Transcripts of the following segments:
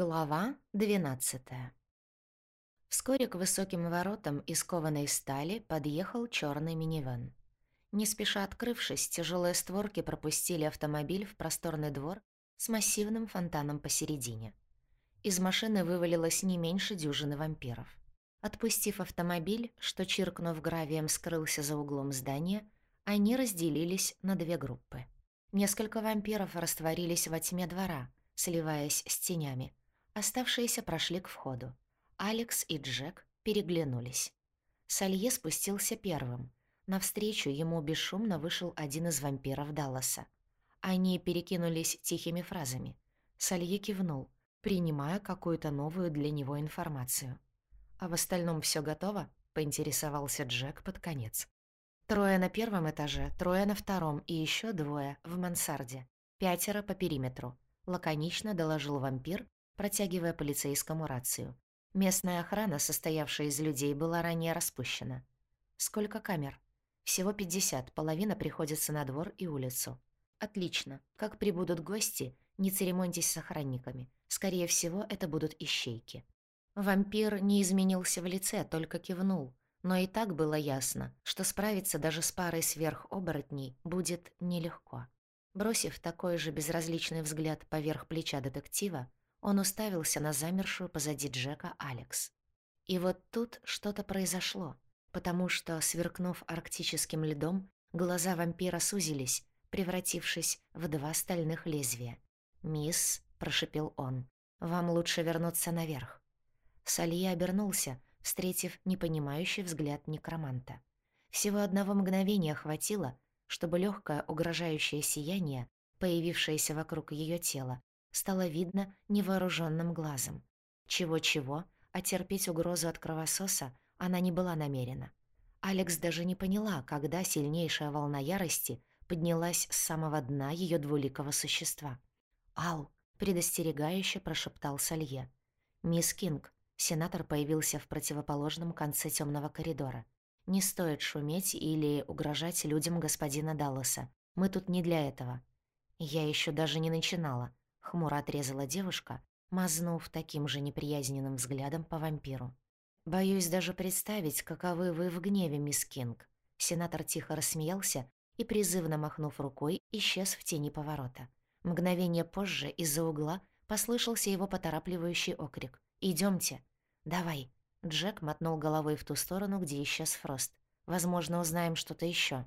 Глава 12 Вскоре к высоким воротам из кованой стали подъехал черный минивэн. Не спеша открывшись, тяжелые створки пропустили автомобиль в просторный двор с массивным фонтаном посередине. Из машины вывалилось не меньше дюжины вампиров. Отпустив автомобиль, что, чиркнув гравием, скрылся за углом здания, они разделились на две группы. Несколько вампиров растворились во тьме двора, сливаясь с тенями. Оставшиеся прошли к входу. Алекс и Джек переглянулись. Салье спустился первым. Навстречу ему бесшумно вышел один из вампиров Далласа. Они перекинулись тихими фразами. Салье кивнул, принимая какую-то новую для него информацию. «А в остальном все готово?» — поинтересовался Джек под конец. Трое на первом этаже, трое на втором и еще двое в мансарде. Пятеро по периметру. Лаконично доложил вампир, протягивая полицейскому рацию. Местная охрана, состоявшая из людей, была ранее распущена. Сколько камер? Всего 50, половина приходится на двор и улицу. Отлично. Как прибудут гости, не церемоньтесь с охранниками. Скорее всего, это будут ищейки. Вампир не изменился в лице, только кивнул. Но и так было ясно, что справиться даже с парой сверхоборотней будет нелегко. Бросив такой же безразличный взгляд поверх плеча детектива, он уставился на замершую позади Джека Алекс. И вот тут что-то произошло, потому что, сверкнув арктическим льдом, глаза вампира сузились, превратившись в два стальных лезвия. «Мисс», — прошипел он, — «вам лучше вернуться наверх». Салье обернулся, встретив непонимающий взгляд некроманта. Всего одного мгновения хватило, чтобы легкое угрожающее сияние, появившееся вокруг ее тела, стало видно невооруженным глазом. Чего-чего, а терпеть угрозу от кровососа она не была намерена. Алекс даже не поняла, когда сильнейшая волна ярости поднялась с самого дна ее двуликого существа. «Ау!» — предостерегающе прошептал Салье. «Мисс Кинг, Сенатор появился в противоположном конце темного коридора. «Не стоит шуметь или угрожать людям господина Далласа. Мы тут не для этого». «Я еще даже не начинала», — хмуро отрезала девушка, мазнув таким же неприязненным взглядом по вампиру. «Боюсь даже представить, каковы вы в гневе, мисс Кинг». Сенатор тихо рассмеялся и, призывно махнув рукой, исчез в тени поворота. Мгновение позже из-за угла послышался его поторапливающий окрик. «Идёмте!» «Давай». Джек мотнул головой в ту сторону, где исчез Фрост. «Возможно, узнаем что-то ещё».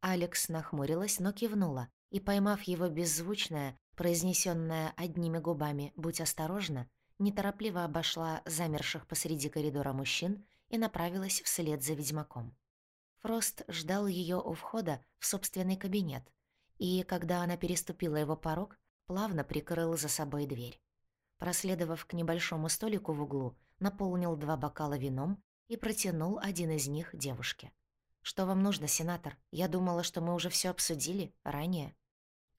Алекс нахмурилась, но кивнула, и, поймав его беззвучное, произнесённое одними губами «Будь осторожна», неторопливо обошла замерших посреди коридора мужчин и направилась вслед за ведьмаком. Фрост ждал её у входа в собственный кабинет, и, когда она переступила его порог, плавно прикрыл за собой дверь. Проследовав к небольшому столику в углу, наполнил два бокала вином и протянул один из них девушке. «Что вам нужно, сенатор? Я думала, что мы уже все обсудили ранее».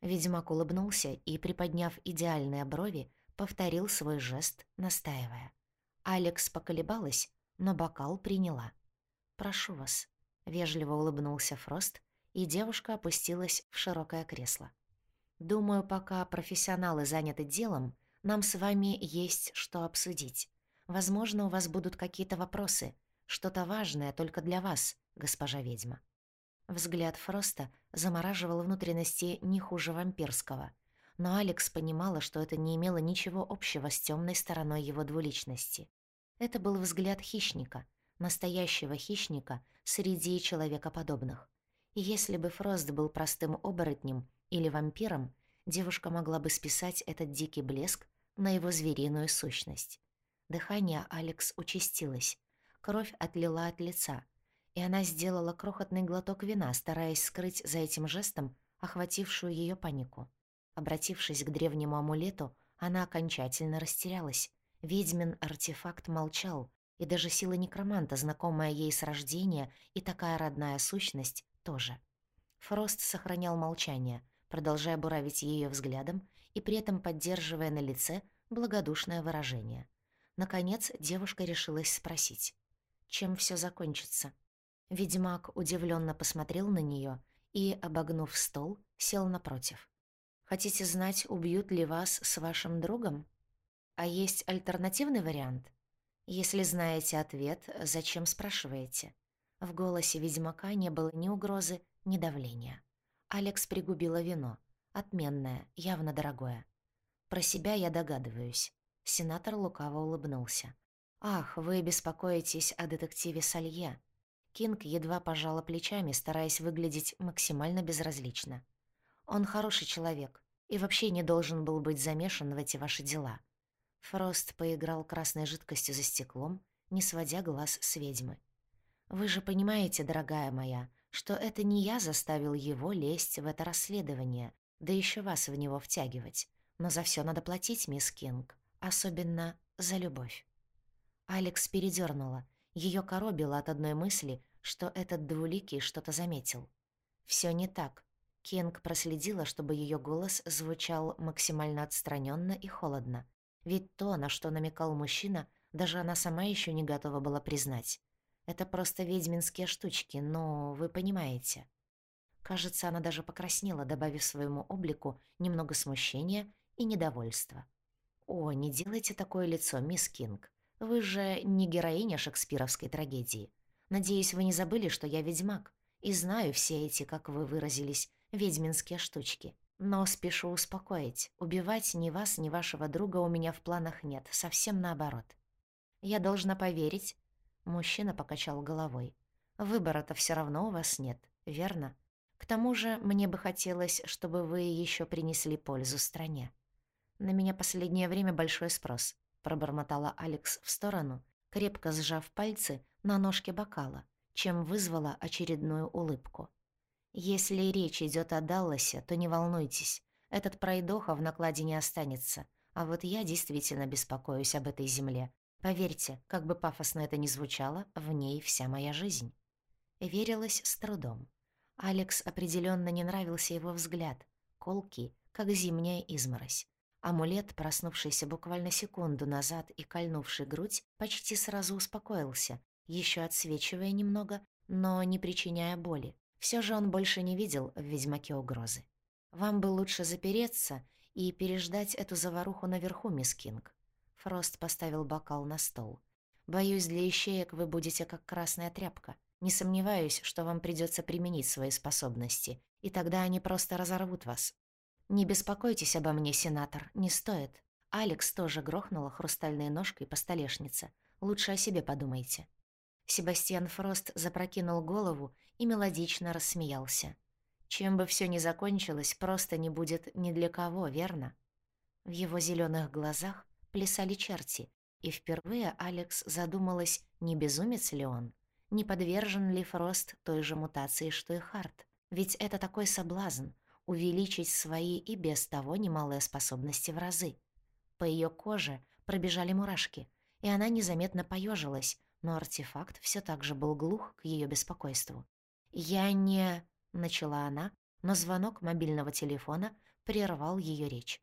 Ведьмак улыбнулся и, приподняв идеальные брови, повторил свой жест, настаивая. Алекс поколебалась, но бокал приняла. «Прошу вас», — вежливо улыбнулся Фрост, и девушка опустилась в широкое кресло. «Думаю, пока профессионалы заняты делом, нам с вами есть что обсудить. Возможно, у вас будут какие-то вопросы, что-то важное только для вас, госпожа ведьма». Взгляд Фроста замораживал внутренности не хуже вампирского, но Алекс понимала, что это не имело ничего общего с темной стороной его двуличности. Это был взгляд хищника, настоящего хищника среди человекоподобных. И если бы Фрост был простым оборотнем или вампиром, девушка могла бы списать этот дикий блеск на его звериную сущность. Дыхание Алекс участилось. Кровь отлила от лица, и она сделала крохотный глоток вина, стараясь скрыть за этим жестом охватившую ее панику. Обратившись к древнему амулету, она окончательно растерялась. Ведьмин артефакт молчал, и даже сила некроманта, знакомая ей с рождения, и такая родная сущность тоже. Фрост сохранял молчание, продолжая буравить ее взглядом и при этом поддерживая на лице благодушное выражение. Наконец девушка решилась спросить. Чем все закончится? Ведьмак удивленно посмотрел на нее и, обогнув стол, сел напротив. «Хотите знать, убьют ли вас с вашим другом?» А есть альтернативный вариант? Если знаете ответ, зачем спрашиваете? В голосе ведьмака не было ни угрозы, ни давления. Алекс пригубила вино. Отменное, явно дорогое. Про себя я догадываюсь. Сенатор лукаво улыбнулся. «Ах, вы беспокоитесь о детективе Салье». Кинг едва пожала плечами, стараясь выглядеть максимально безразлично. «Он хороший человек и вообще не должен был быть замешан в эти ваши дела». Фрост поиграл красной жидкостью за стеклом, не сводя глаз с ведьмы. «Вы же понимаете, дорогая моя, что это не я заставил его лезть в это расследование, да еще вас в него втягивать. Но за все надо платить, мисс Кинг, особенно за любовь». Алекс передернула. Ее коробило от одной мысли, что этот двуликий что-то заметил. Все не так. Кинг проследила, чтобы ее голос звучал максимально отстраненно и холодно. Ведь то, на что намекал мужчина, даже она сама еще не готова была признать. Это просто ведьминские штучки, но вы понимаете. Кажется, она даже покраснела, добавив своему облику немного смущения и недовольства. «О, не делайте такое лицо, мисс Кинг. Вы же не героиня шекспировской трагедии. Надеюсь, вы не забыли, что я ведьмак, и знаю все эти, как вы выразились, ведьминские штучки. Но спешу успокоить, убивать ни вас, ни вашего друга у меня в планах нет, совсем наоборот. Я должна поверить, Мужчина покачал головой. «Выбора-то все равно у вас нет, верно? К тому же мне бы хотелось, чтобы вы еще принесли пользу стране». «На меня последнее время большой спрос», — пробормотала Алекс в сторону, крепко сжав пальцы на ножке бокала, чем вызвала очередную улыбку. «Если речь идет о Далласе, то не волнуйтесь, этот пройдоха в накладе не останется, а вот я действительно беспокоюсь об этой земле, Поверьте, как бы пафосно это ни звучало, в ней вся моя жизнь. Верилась с трудом. Алекс определенно не нравился его взгляд, колкий, как зимняя изморозь. Амулет, проснувшийся буквально секунду назад и кольнувший грудь, почти сразу успокоился, еще отсвечивая немного, но не причиняя боли. Все же он больше не видел в ведьмаке угрозы. «Вам бы лучше запереться и переждать эту заваруху наверху, мисс Кинг. Фрост поставил бокал на стол. «Боюсь, для ищеек вы будете как красная тряпка. Не сомневаюсь, что вам придется применить свои способности, и тогда они просто разорвут вас. Не беспокойтесь обо мне, сенатор, не стоит. Алекс тоже грохнула хрустальной ножкой по столешнице. Лучше о себе подумайте». Себастьян Фрост запрокинул голову и мелодично рассмеялся. «Чем бы все ни закончилось, просто не будет ни для кого, верно?» В его зеленых глазах плясали черти, и впервые Алекс задумалась, не безумец ли он, не подвержен ли Фрост той же мутации, что и Харт. Ведь это такой соблазн — увеличить свои и без того немалые способности в разы. По ее коже пробежали мурашки, и она незаметно поежилась, но артефакт все так же был глух к ее беспокойству. «Я не...» — начала она, но звонок мобильного телефона прервал ее речь.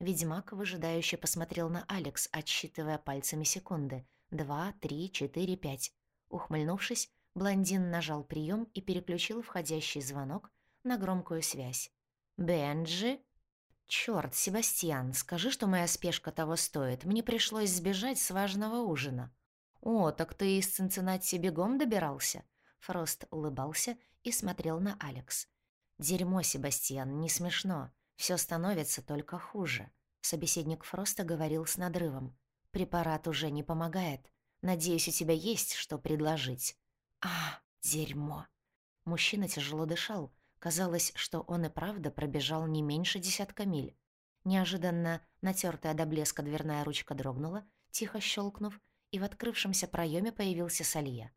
Ведьмак выжидающе посмотрел на Алекс, отсчитывая пальцами секунды. Два, три, четыре, пять. Ухмыльнувшись, блондин нажал прием и переключил входящий звонок на громкую связь. «Бенджи?» «Чёрт, Себастьян, скажи, что моя спешка того стоит. Мне пришлось сбежать с важного ужина». «О, так ты из Цинциннати бегом добирался?» Фрост улыбался и смотрел на Алекс. «Дерьмо, Себастьян, не смешно. Все становится только хуже. Собеседник Фроста говорил с надрывом. «Препарат уже не помогает. Надеюсь, у тебя есть что предложить». «А, дерьмо!» Мужчина тяжело дышал. Казалось, что он и правда пробежал не меньше десятка миль. Неожиданно натертая до блеска дверная ручка дрогнула, тихо щелкнув, и в открывшемся проеме появился Салье.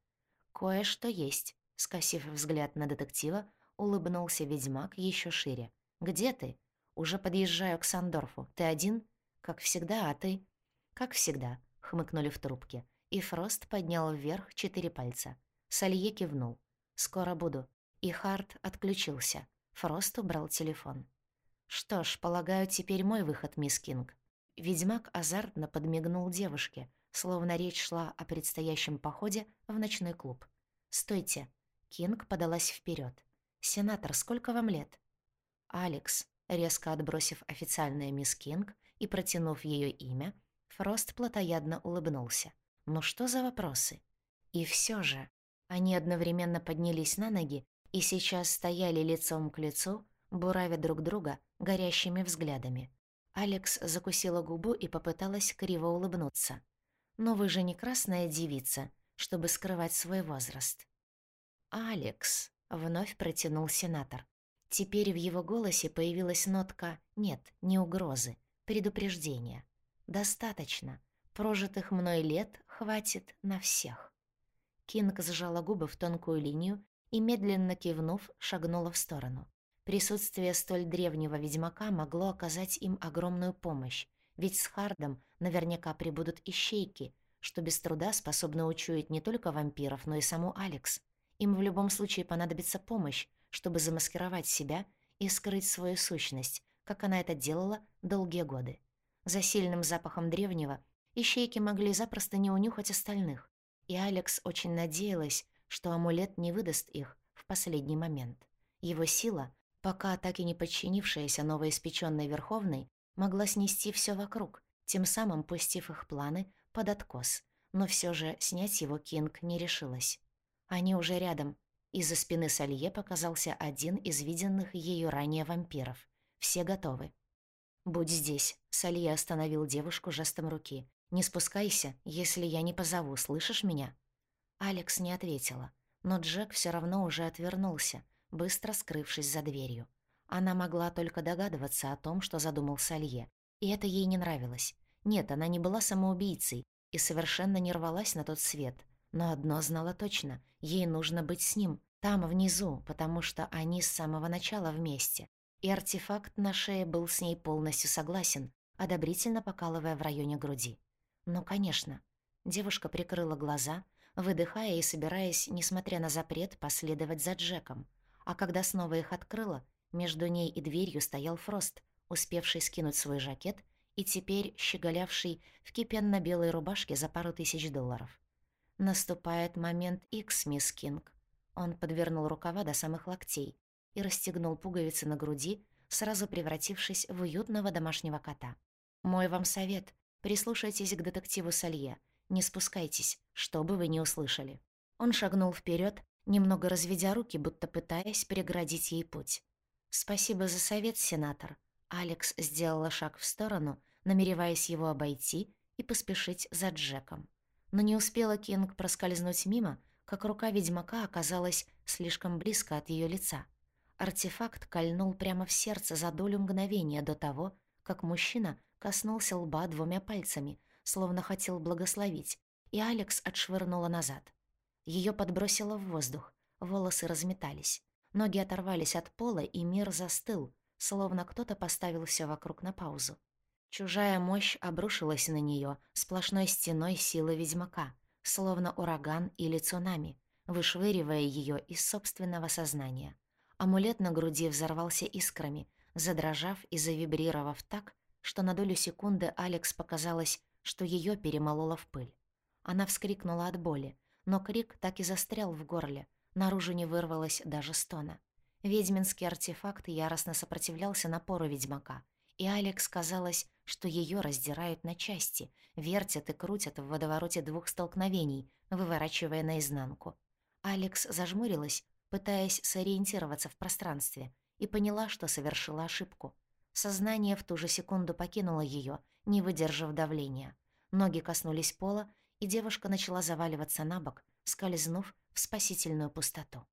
«Кое-что есть», — скосив взгляд на детектива, улыбнулся ведьмак еще шире. «Где ты?» «Уже подъезжаю к Сандорфу. Ты один?» «Как всегда, а ты?» «Как всегда», — хмыкнули в трубке. И Фрост поднял вверх четыре пальца. Салье кивнул. «Скоро буду». И Харт отключился. Фрост убрал телефон. «Что ж, полагаю, теперь мой выход, мисс Кинг». Ведьмак азартно подмигнул девушке, словно речь шла о предстоящем походе в ночной клуб. «Стойте!» Кинг подалась вперед. «Сенатор, сколько вам лет?» «Алекс», Резко отбросив официальное мисс Кинг и протянув ее имя, Фрост плотоядно улыбнулся. «Ну что за вопросы?» И все же они одновременно поднялись на ноги и сейчас стояли лицом к лицу, буравя друг друга горящими взглядами. Алекс закусила губу и попыталась криво улыбнуться. «Но вы же не красная девица, чтобы скрывать свой возраст». «Алекс», — вновь протянул сенатор. Теперь в его голосе появилась нотка «нет, не угрозы, предупреждения». «Достаточно. Прожитых мной лет хватит на всех». Кинг сжала губы в тонкую линию и, медленно кивнув, шагнула в сторону. Присутствие столь древнего ведьмака могло оказать им огромную помощь, ведь с Хардом наверняка прибудут ищейки, что без труда способны учуять не только вампиров, но и саму Алекс. Им в любом случае понадобится помощь, чтобы замаскировать себя и скрыть свою сущность, как она это делала долгие годы. За сильным запахом древнего ищейки могли запросто не унюхать остальных, и Алекс очень надеялась, что амулет не выдаст их в последний момент. Его сила, пока так и не подчинившаяся новоиспечённой Верховной, могла снести всё вокруг, тем самым пустив их планы под откос, но всё же снять его Кинг не решилась. Они уже рядом. Из-за спины Салье показался один из виденных ею ранее вампиров. Все готовы. «Будь здесь», — Салье остановил девушку жестом руки. «Не спускайся, если я не позову, слышишь меня?» Алекс не ответила, но Джек все равно уже отвернулся, быстро скрывшись за дверью. Она могла только догадываться о том, что задумал Салье, и это ей не нравилось. Нет, она не была самоубийцей и совершенно не рвалась на тот свет, но одно знала точно — ей нужно быть с ним, там, внизу, потому что они с самого начала вместе. И артефакт на шее был с ней полностью согласен, одобрительно покалывая в районе груди. Ну, конечно. Девушка прикрыла глаза, выдыхая и собираясь, несмотря на запрет, последовать за Джеком. А когда снова их открыла, между ней и дверью стоял Фрост, успевший скинуть свой жакет и теперь щеголявший в кипенно-белой рубашке за пару тысяч долларов. Наступает момент X, мисс Кинг. Он подвернул рукава до самых локтей и расстегнул пуговицы на груди, сразу превратившись в уютного домашнего кота. «Мой вам совет Прислушайтесь к детективу Салье. Не спускайтесь, что бы вы ни услышали». Он шагнул вперед, немного разведя руки, будто пытаясь переградить ей путь. «Спасибо за совет, сенатор». Алекс сделала шаг в сторону, намереваясь его обойти и поспешить за Джеком. Но не успела Кинг проскользнуть мимо, как рука ведьмака оказалась слишком близко от ее лица. Артефакт кольнул прямо в сердце за долю мгновения до того, как мужчина коснулся лба двумя пальцами, словно хотел благословить, и Алекс отшвырнула назад. Ее подбросило в воздух, волосы разметались, ноги оторвались от пола, и мир застыл, словно кто-то поставил все вокруг на паузу. Чужая мощь обрушилась на нее сплошной стеной силы ведьмака, словно ураган или цунами, вышвыривая ее из собственного сознания. Амулет на груди взорвался искрами, задрожав и завибрировав так, что на долю секунды Алекс показалось, что ее перемололо в пыль. Она вскрикнула от боли, но крик так и застрял в горле, наружу не вырвалось даже стона. Ведьминский артефакт яростно сопротивлялся напору ведьмака, и Алекс казалось, что ее раздирают на части, вертят и крутят в водовороте двух столкновений, выворачивая наизнанку. Алекс зажмурилась, пытаясь сориентироваться в пространстве, и поняла, что совершила ошибку — Сознание в ту же секунду покинуло ее, не выдержав давления. Ноги коснулись пола, и девушка начала заваливаться на бок, скользнув в спасительную пустоту.